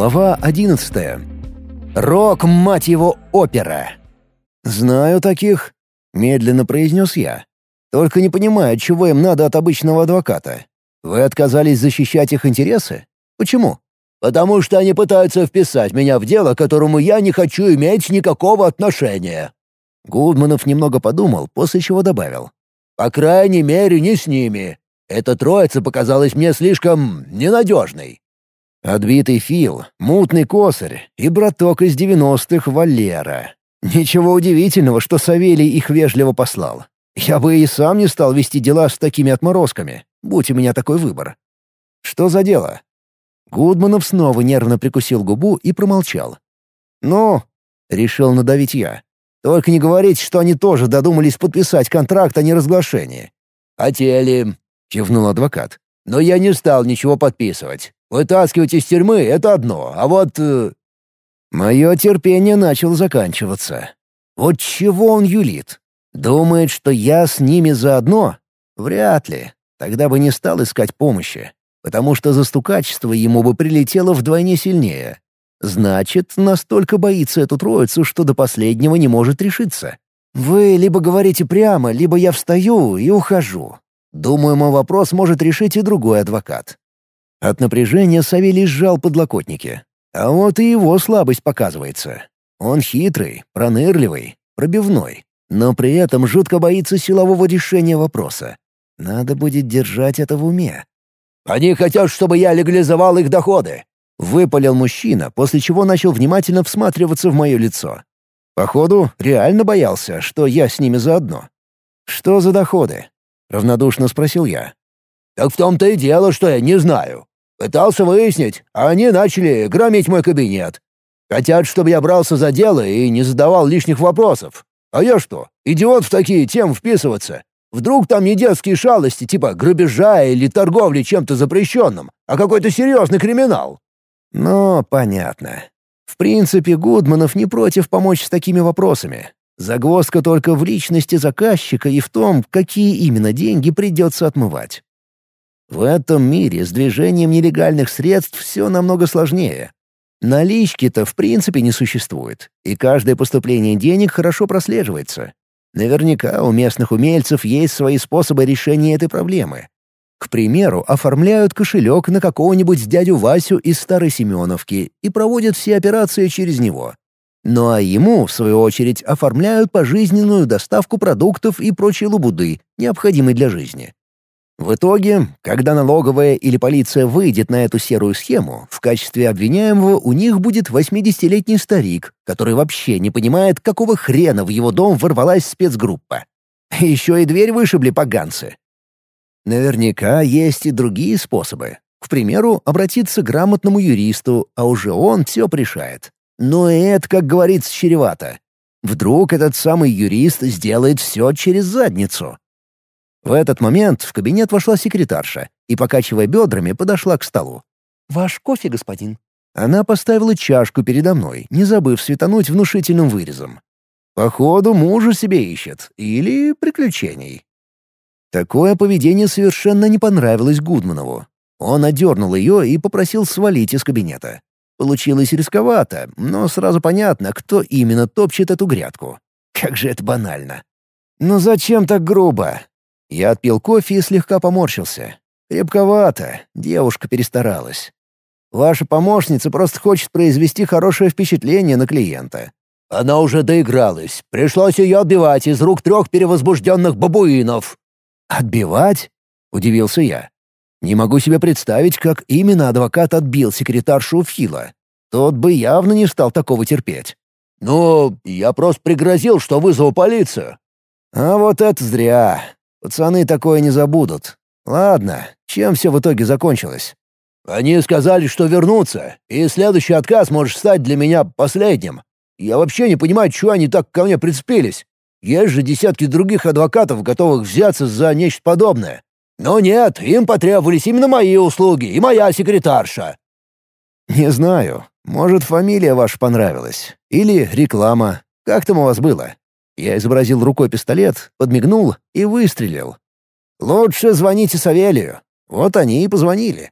Глава одиннадцатая. Рок, мать его, опера. «Знаю таких», — медленно произнес я. «Только не понимаю, чего им надо от обычного адвоката. Вы отказались защищать их интересы? Почему?» «Потому что они пытаются вписать меня в дело, к которому я не хочу иметь никакого отношения». Гудманов немного подумал, после чего добавил. «По крайней мере, не с ними. Эта троица показалась мне слишком ненадежной». Отбитый Фил, мутный косарь и браток из девяностых Валера. Ничего удивительного, что Савелий их вежливо послал. Я бы и сам не стал вести дела с такими отморозками, будь у меня такой выбор. Что за дело? Гудманов снова нервно прикусил губу и промолчал. «Ну?» — решил надавить я. «Только не говорите, что они тоже додумались подписать контракт о неразглашении». «Хотели», — кивнул адвокат. «Но я не стал ничего подписывать. Вытаскивать из тюрьмы — это одно, а вот...» э, Мое терпение начало заканчиваться. Вот чего он юлит? Думает, что я с ними заодно? Вряд ли. Тогда бы не стал искать помощи, потому что за стукачество ему бы прилетело вдвойне сильнее. Значит, настолько боится эту троицу, что до последнего не может решиться. Вы либо говорите прямо, либо я встаю и ухожу. Думаю, мой вопрос может решить и другой адвокат. От напряжения Савелий сжал подлокотники. А вот и его слабость показывается. Он хитрый, пронырливый, пробивной, но при этом жутко боится силового решения вопроса. Надо будет держать это в уме. «Они хотят, чтобы я легализовал их доходы», — выпалил мужчина, после чего начал внимательно всматриваться в мое лицо. Походу, реально боялся, что я с ними заодно. «Что за доходы?» — равнодушно спросил я. «Так в том-то и дело, что я не знаю. Пытался выяснить, а они начали громить мой кабинет. Хотят, чтобы я брался за дело и не задавал лишних вопросов. А я что, идиот в такие темы вписываться? Вдруг там не детские шалости, типа грабежа или торговли чем-то запрещенным, а какой-то серьезный криминал?» «Ну, понятно. В принципе, Гудманов не против помочь с такими вопросами. Загвоздка только в личности заказчика и в том, какие именно деньги придется отмывать. В этом мире с движением нелегальных средств все намного сложнее. Налички-то в принципе не существует, и каждое поступление денег хорошо прослеживается. Наверняка у местных умельцев есть свои способы решения этой проблемы. К примеру, оформляют кошелек на какого-нибудь дядю Васю из Старой Семеновки и проводят все операции через него. Ну а ему, в свою очередь, оформляют пожизненную доставку продуктов и прочей лабуды, необходимой для жизни. В итоге, когда налоговая или полиция выйдет на эту серую схему, в качестве обвиняемого у них будет 80-летний старик, который вообще не понимает, какого хрена в его дом ворвалась спецгруппа. Еще и дверь вышибли поганцы. Наверняка есть и другие способы. К примеру, обратиться к грамотному юристу, а уже он все решает. Но это, как говорится, чревато. Вдруг этот самый юрист сделает все через задницу. В этот момент в кабинет вошла секретарша и, покачивая бедрами, подошла к столу. «Ваш кофе, господин». Она поставила чашку передо мной, не забыв светануть внушительным вырезом. Походу, мужа себе ищет. Или приключений. Такое поведение совершенно не понравилось Гудманову. Он одернул ее и попросил свалить из кабинета. Получилось рисковато, но сразу понятно, кто именно топчет эту грядку. Как же это банально. «Ну зачем так грубо? Я отпил кофе и слегка поморщился. Крепковато, девушка перестаралась. Ваша помощница просто хочет произвести хорошее впечатление на клиента. Она уже доигралась. Пришлось ее отбивать из рук трех перевозбужденных бабуинов. «Отбивать?» — удивился я. «Не могу себе представить, как именно адвокат отбил секретаршу Фила. Тот бы явно не стал такого терпеть». «Ну, я просто пригрозил, что вызову полицию». «А вот это зря. Пацаны такое не забудут. Ладно, чем все в итоге закончилось? Они сказали, что вернутся, и следующий отказ может стать для меня последним. Я вообще не понимаю, чего они так ко мне прицепились. Есть же десятки других адвокатов, готовых взяться за нечто подобное. Но нет, им потребовались именно мои услуги и моя секретарша. Не знаю. Может, фамилия ваша понравилась. Или реклама. Как там у вас было? Я изобразил рукой пистолет, подмигнул и выстрелил. «Лучше звоните Савелию». Вот они и позвонили.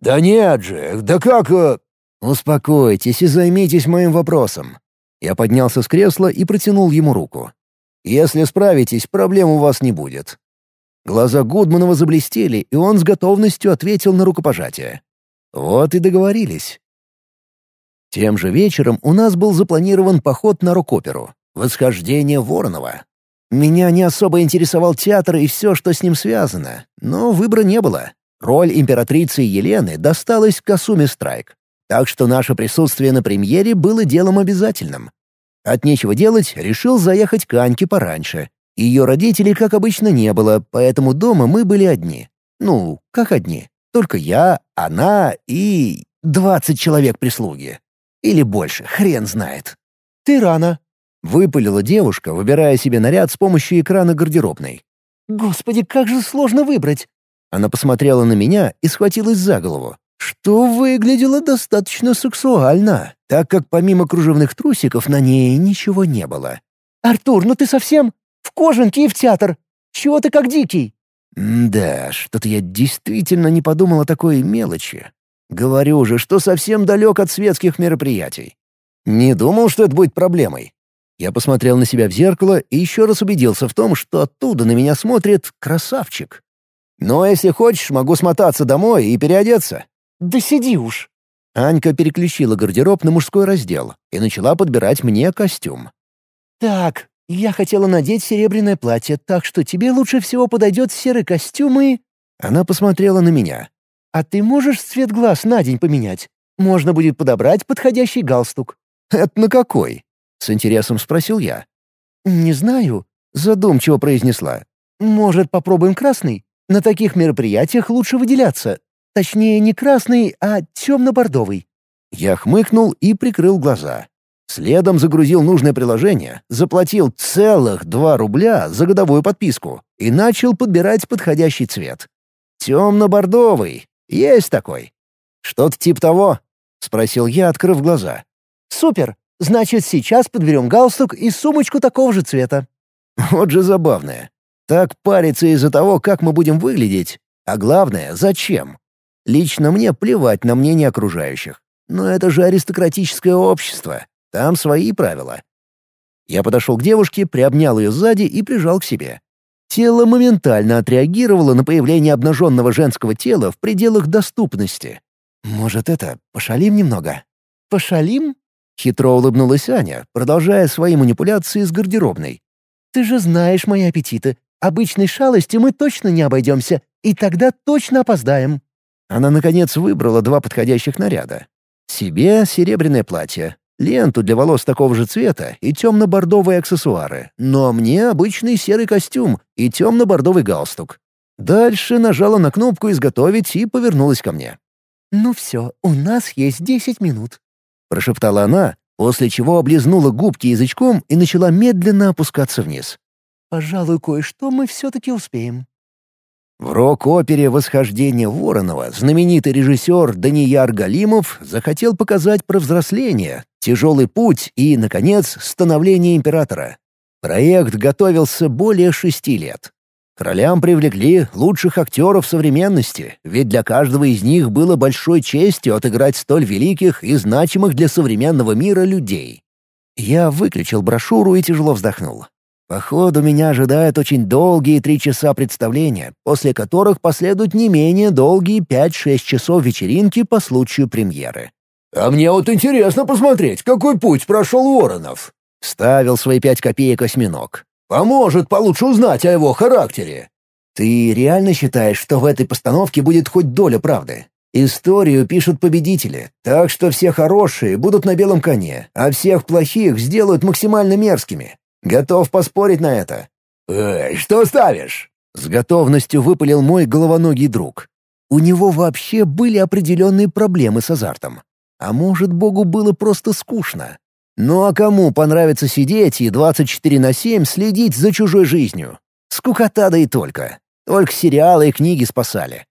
«Да нет же, да как...» э, «Успокойтесь и займитесь моим вопросом». Я поднялся с кресла и протянул ему руку. «Если справитесь, проблем у вас не будет». Глаза Гудманова заблестели, и он с готовностью ответил на рукопожатие. Вот и договорились. Тем же вечером у нас был запланирован поход на рок-оперу «Восхождение Воронова». Меня не особо интересовал театр и все, что с ним связано, но выбора не было. Роль императрицы Елены досталась Касуме Страйк, так что наше присутствие на премьере было делом обязательным. От нечего делать, решил заехать к Аньке пораньше. Ее родителей, как обычно, не было, поэтому дома мы были одни. Ну, как одни. Только я, она и... двадцать человек прислуги. Или больше, хрен знает. «Ты рано», — выпалила девушка, выбирая себе наряд с помощью экрана гардеробной. «Господи, как же сложно выбрать!» Она посмотрела на меня и схватилась за голову, что выглядело достаточно сексуально, так как помимо кружевных трусиков на ней ничего не было. «Артур, ну ты совсем? В кожанке и в театр! Чего ты как дикий?» «Да, что-то я действительно не подумал о такой мелочи. Говорю же, что совсем далек от светских мероприятий. Не думал, что это будет проблемой. Я посмотрел на себя в зеркало и еще раз убедился в том, что оттуда на меня смотрит красавчик. Но если хочешь, могу смотаться домой и переодеться. «Да сиди уж!» Анька переключила гардероб на мужской раздел и начала подбирать мне костюм. «Так, я хотела надеть серебряное платье, так что тебе лучше всего подойдет серый костюм и...» Она посмотрела на меня. «А ты можешь цвет глаз на день поменять? Можно будет подобрать подходящий галстук». «Это на какой?» — с интересом спросил я. «Не знаю», — задумчиво произнесла. «Может, попробуем красный? На таких мероприятиях лучше выделяться. Точнее, не красный, а темно-бордовый». Я хмыкнул и прикрыл глаза. Следом загрузил нужное приложение, заплатил целых два рубля за годовую подписку и начал подбирать подходящий цвет. Темно-бордовый. Есть такой. Что-то типа того? Спросил я, открыв глаза. Супер. Значит, сейчас подберем галстук и сумочку такого же цвета. Вот же забавное. Так париться из-за того, как мы будем выглядеть. А главное, зачем? Лично мне плевать на мнение окружающих. Но это же аристократическое общество. Там свои правила. Я подошел к девушке, приобнял ее сзади и прижал к себе. Тело моментально отреагировало на появление обнаженного женского тела в пределах доступности. «Может, это, пошалим немного?» «Пошалим?» — хитро улыбнулась Аня, продолжая свои манипуляции с гардеробной. «Ты же знаешь мои аппетиты. Обычной шалостью мы точно не обойдемся, и тогда точно опоздаем». Она, наконец, выбрала два подходящих наряда. Себе серебряное платье, ленту для волос такого же цвета и темно-бордовые аксессуары, но мне обычный серый костюм и темно-бордовый галстук. Дальше нажала на кнопку «Изготовить» и повернулась ко мне. «Ну все, у нас есть десять минут», — прошептала она, после чего облизнула губки язычком и начала медленно опускаться вниз. «Пожалуй, кое-что мы все-таки успеем». В рок-опере «Восхождение Воронова» знаменитый режиссер Данияр Галимов захотел показать провзросление, тяжелый путь и, наконец, становление императора. Проект готовился более шести лет. К ролям привлекли лучших актеров современности, ведь для каждого из них было большой честью отыграть столь великих и значимых для современного мира людей. Я выключил брошюру и тяжело вздохнул. Походу, меня ожидают очень долгие три часа представления, после которых последуют не менее долгие пять-шесть часов вечеринки по случаю премьеры. «А мне вот интересно посмотреть, какой путь прошел Воронов», — ставил свои пять копеек осьминог. «Поможет получше узнать о его характере». «Ты реально считаешь, что в этой постановке будет хоть доля правды? Историю пишут победители, так что все хорошие будут на белом коне, а всех плохих сделают максимально мерзкими. Готов поспорить на это». «Эй, что ставишь?» С готовностью выпалил мой головоногий друг. У него вообще были определенные проблемы с азартом. А может, Богу было просто скучно. Ну а кому понравится сидеть и 24 на 7 следить за чужой жизнью? Скукота да и только. Только сериалы и книги спасали.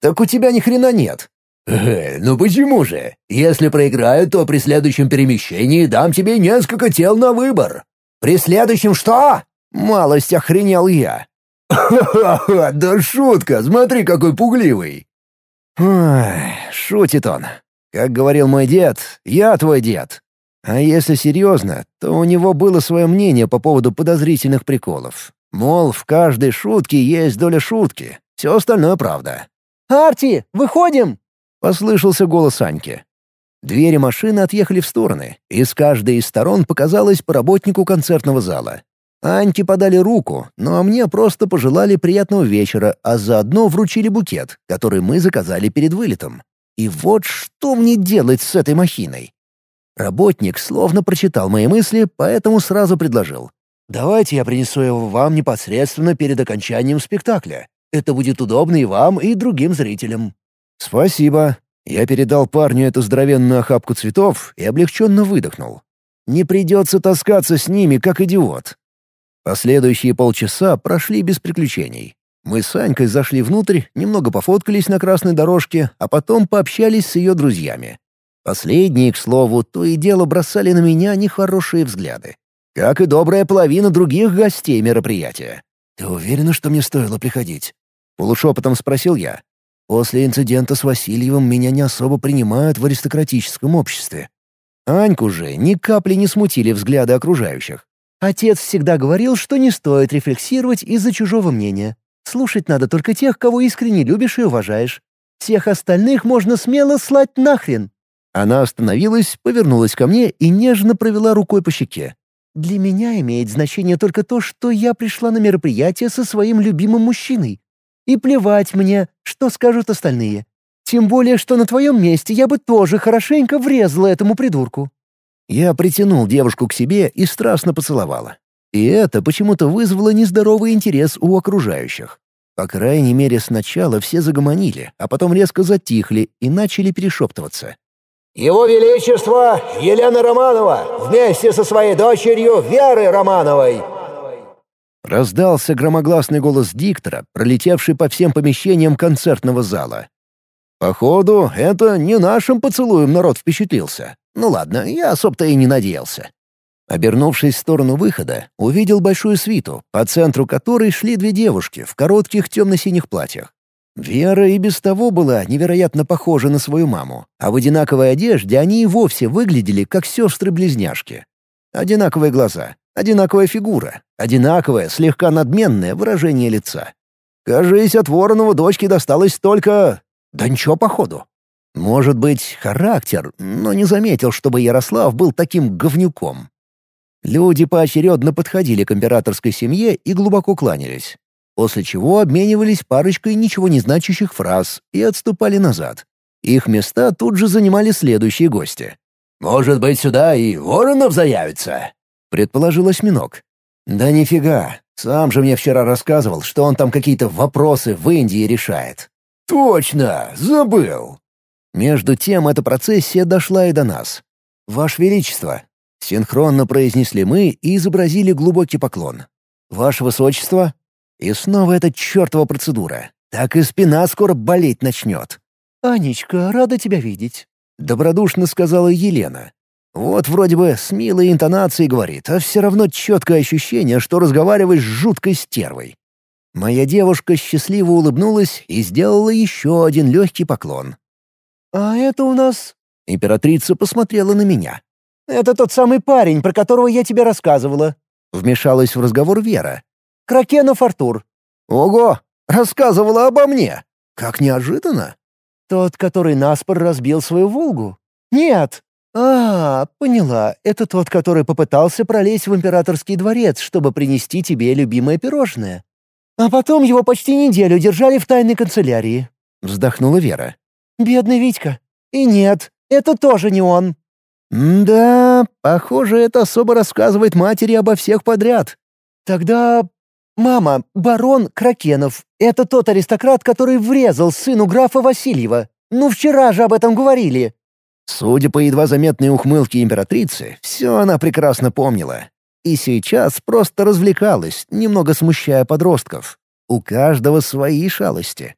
Так у тебя ни хрена нет. «Э, ну почему же? Если проиграю, то при следующем перемещении дам тебе несколько тел на выбор. При следующем что? Малость охренел я. «Ха-ха-ха, да шутка, смотри, какой пугливый!» Ой, шутит он. Как говорил мой дед, я твой дед. А если серьезно, то у него было свое мнение по поводу подозрительных приколов. Мол, в каждой шутке есть доля шутки. Все остальное правда. «Арти, выходим!» — послышался голос Аньки. Двери машины отъехали в стороны, и с каждой из сторон показалось по работнику концертного зала. Аньке подали руку, но ну а мне просто пожелали приятного вечера, а заодно вручили букет, который мы заказали перед вылетом. И вот что мне делать с этой махиной? Работник словно прочитал мои мысли, поэтому сразу предложил. «Давайте я принесу его вам непосредственно перед окончанием спектакля. Это будет удобно и вам, и другим зрителям». «Спасибо». Я передал парню эту здоровенную охапку цветов и облегченно выдохнул. «Не придется таскаться с ними, как идиот. Последующие полчаса прошли без приключений. Мы с Анькой зашли внутрь, немного пофоткались на красной дорожке, а потом пообщались с ее друзьями. Последние, к слову, то и дело бросали на меня нехорошие взгляды. Как и добрая половина других гостей мероприятия. «Ты уверена, что мне стоило приходить?» Полушепотом спросил я. «После инцидента с Васильевым меня не особо принимают в аристократическом обществе». Аньку же ни капли не смутили взгляды окружающих. Отец всегда говорил, что не стоит рефлексировать из-за чужого мнения. Слушать надо только тех, кого искренне любишь и уважаешь. Всех остальных можно смело слать нахрен». Она остановилась, повернулась ко мне и нежно провела рукой по щеке. «Для меня имеет значение только то, что я пришла на мероприятие со своим любимым мужчиной. И плевать мне, что скажут остальные. Тем более, что на твоем месте я бы тоже хорошенько врезала этому придурку». Я притянул девушку к себе и страстно поцеловала. И это почему-то вызвало нездоровый интерес у окружающих. По крайней мере, сначала все загомонили, а потом резко затихли и начали перешептываться. «Его Величество Елена Романова вместе со своей дочерью Верой Романовой!» Раздался громогласный голос диктора, пролетевший по всем помещениям концертного зала. Походу, это не нашим поцелуем народ впечатлился. Ну ладно, я особо-то и не надеялся. Обернувшись в сторону выхода, увидел большую свиту, по центру которой шли две девушки в коротких темно-синих платьях. Вера и без того была невероятно похожа на свою маму, а в одинаковой одежде они и вовсе выглядели как сестры-близняшки. Одинаковые глаза, одинаковая фигура, одинаковое, слегка надменное выражение лица. Кажись, от Воронова дочке досталось только... Да ничего походу. Может быть, характер, но не заметил, чтобы Ярослав был таким говнюком. Люди поочередно подходили к императорской семье и глубоко кланялись, после чего обменивались парочкой ничего не значащих фраз и отступали назад. Их места тут же занимали следующие гости. «Может быть, сюда и Воронов заявится?» — предположил осьминог. «Да нифига. Сам же мне вчера рассказывал, что он там какие-то вопросы в Индии решает». «Точно! Забыл!» Между тем эта процессия дошла и до нас. «Ваше Величество!» — синхронно произнесли мы и изобразили глубокий поклон. «Ваше Высочество!» И снова эта чертова процедура. Так и спина скоро болеть начнет. «Анечка, рада тебя видеть», — добродушно сказала Елена. Вот вроде бы с милой интонацией говорит, а все равно четкое ощущение, что разговариваешь с жуткой стервой. Моя девушка счастливо улыбнулась и сделала еще один легкий поклон. «А это у нас...» Императрица посмотрела на меня. «Это тот самый парень, про которого я тебе рассказывала». Вмешалась в разговор Вера. «Кракенов Артур». «Ого! Рассказывала обо мне! Как неожиданно!» «Тот, который наспор разбил свою «Волгу»?» «Нет!» «А, поняла. Это тот, который попытался пролезть в императорский дворец, чтобы принести тебе любимое пирожное. А потом его почти неделю держали в тайной канцелярии». Вздохнула Вера. Бедный Витька. И нет, это тоже не он. «Да, похоже, это особо рассказывает матери обо всех подряд». «Тогда... Мама, барон Кракенов. Это тот аристократ, который врезал сыну графа Васильева. Ну, вчера же об этом говорили». Судя по едва заметной ухмылке императрицы, все она прекрасно помнила. И сейчас просто развлекалась, немного смущая подростков. У каждого свои шалости.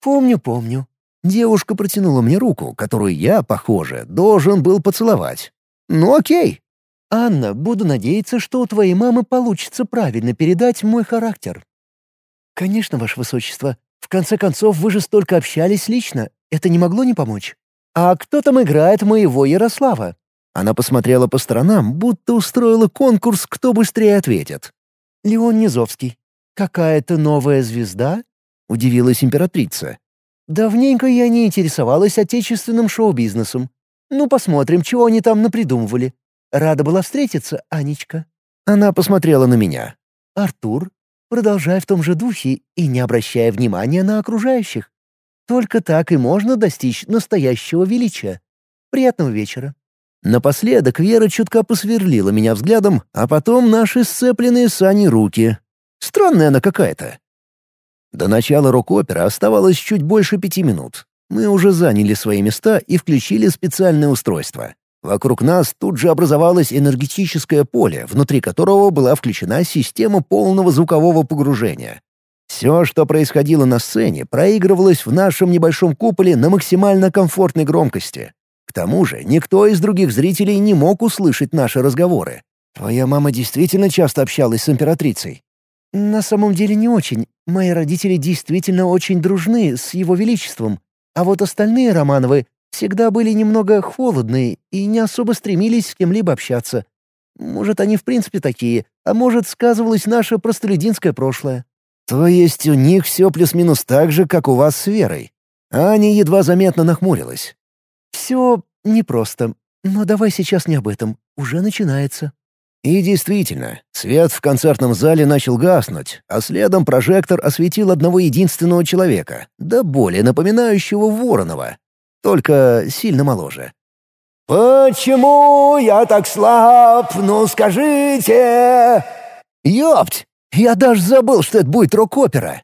«Помню, помню. Девушка протянула мне руку, которую я, похоже, должен был поцеловать. Ну окей. «Анна, буду надеяться, что у твоей мамы получится правильно передать мой характер». «Конечно, Ваше Высочество. В конце концов, вы же столько общались лично. Это не могло не помочь?» «А кто там играет моего Ярослава?» Она посмотрела по сторонам, будто устроила конкурс, кто быстрее ответит. «Леон Низовский. Какая-то новая звезда?» — удивилась императрица. «Давненько я не интересовалась отечественным шоу-бизнесом. Ну, посмотрим, чего они там напридумывали. Рада была встретиться, Анечка». Она посмотрела на меня. «Артур, продолжай в том же духе и не обращая внимания на окружающих. Только так и можно достичь настоящего величия. Приятного вечера». Напоследок Вера чутка посверлила меня взглядом, а потом наши сцепленные с Аней руки. Странная она какая-то. До начала рок-опера оставалось чуть больше пяти минут. Мы уже заняли свои места и включили специальное устройство. Вокруг нас тут же образовалось энергетическое поле, внутри которого была включена система полного звукового погружения. Все, что происходило на сцене, проигрывалось в нашем небольшом куполе на максимально комфортной громкости. К тому же никто из других зрителей не мог услышать наши разговоры. «Твоя мама действительно часто общалась с императрицей?» «На самом деле не очень. Мои родители действительно очень дружны с его величеством. А вот остальные Романовы всегда были немного холодные и не особо стремились с кем-либо общаться. Может, они в принципе такие, а может, сказывалось наше простолюдинское прошлое». «То есть у них все плюс-минус так же, как у вас с Верой?» Аня едва заметно нахмурилась. «Все непросто. Но давай сейчас не об этом. Уже начинается». И действительно, свет в концертном зале начал гаснуть, а следом прожектор осветил одного единственного человека, да более напоминающего Воронова, только сильно моложе. «Почему я так слаб? Ну скажите!» «Ёпть! Я даже забыл, что это будет рок-опера!»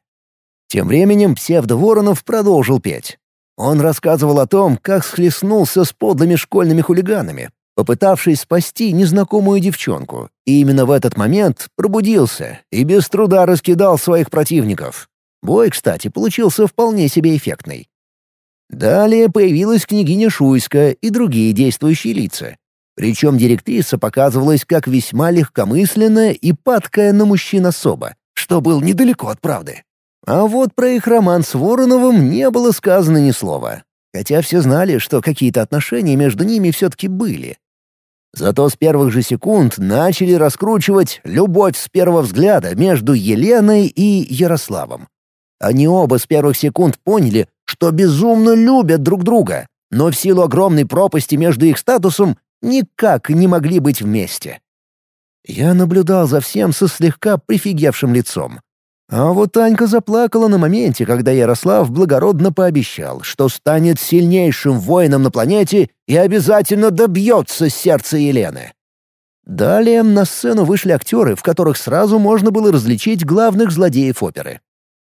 Тем временем псевдо-Воронов продолжил петь. Он рассказывал о том, как схлестнулся с подлыми школьными хулиганами, попытавшись спасти незнакомую девчонку, и именно в этот момент пробудился и без труда раскидал своих противников. Бой, кстати, получился вполне себе эффектный. Далее появилась княгиня Шуйская и другие действующие лица. Причем директриса показывалась как весьма легкомысленная и падкая на мужчин особа, что был недалеко от правды. А вот про их роман с Вороновым не было сказано ни слова. Хотя все знали, что какие-то отношения между ними все-таки были. Зато с первых же секунд начали раскручивать любовь с первого взгляда между Еленой и Ярославом. Они оба с первых секунд поняли, что безумно любят друг друга, но в силу огромной пропасти между их статусом никак не могли быть вместе. Я наблюдал за всем со слегка прифигевшим лицом. А вот Танька заплакала на моменте, когда Ярослав благородно пообещал, что станет сильнейшим воином на планете и обязательно добьется сердца Елены. Далее на сцену вышли актеры, в которых сразу можно было различить главных злодеев оперы.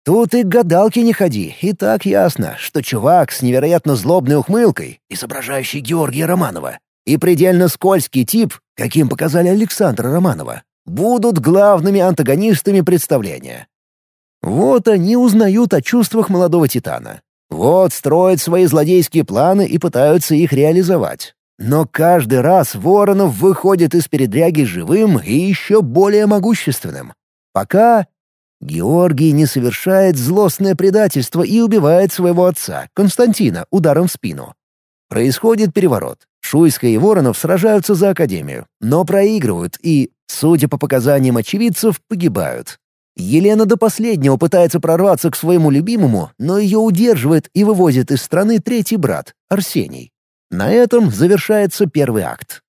Тут и к гадалке не ходи, и так ясно, что чувак с невероятно злобной ухмылкой, изображающий Георгия Романова, и предельно скользкий тип, каким показали Александра Романова, будут главными антагонистами представления. Вот они узнают о чувствах молодого Титана. Вот строят свои злодейские планы и пытаются их реализовать. Но каждый раз Воронов выходит из передряги живым и еще более могущественным. Пока Георгий не совершает злостное предательство и убивает своего отца, Константина, ударом в спину. Происходит переворот. Шуйская и Воронов сражаются за Академию, но проигрывают и, судя по показаниям очевидцев, погибают. Елена до последнего пытается прорваться к своему любимому, но ее удерживает и вывозит из страны третий брат, Арсений. На этом завершается первый акт.